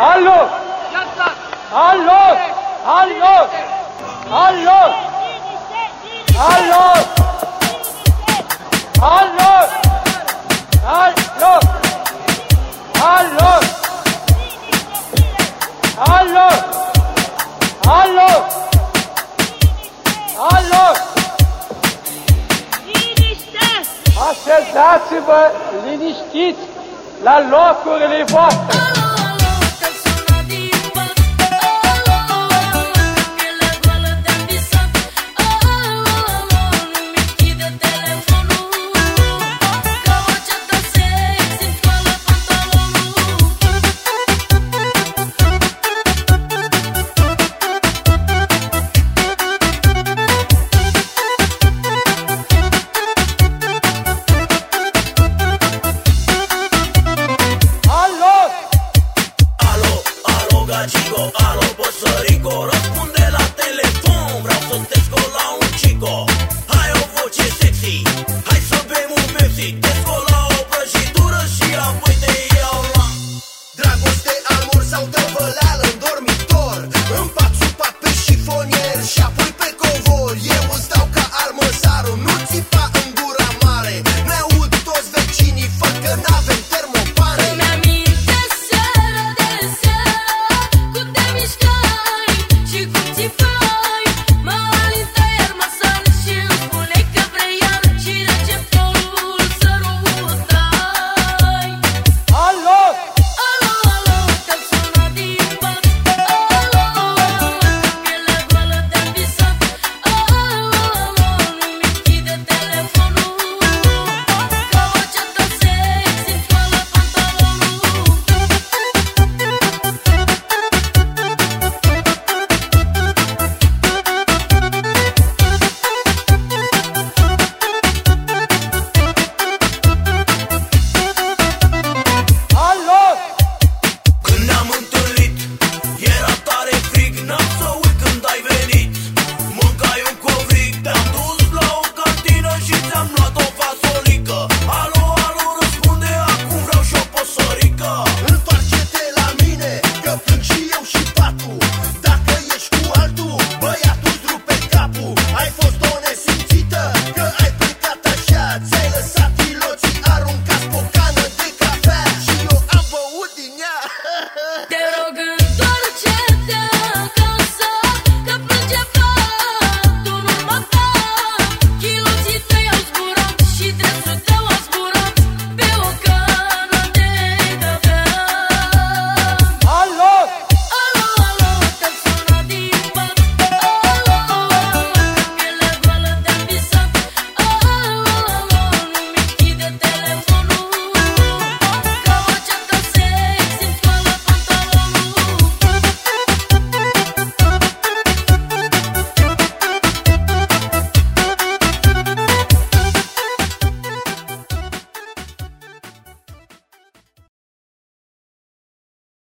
Allo! Allo! Allo! Allo! Allo! Allo! Allo! Allo! Allo! Allo! Allo! Așezați-vă liniștiți la locurile voastre! la Gico Alo, păsărico, răspunde la telefon Vreau să te scol la un chico, Hai o voce sexy Hai să bem un Pepsi Te scol la o prăjitură și apoi te iau la Dragoste, amor sau tăvăleală în dormitor În pat, supa, pe șifonier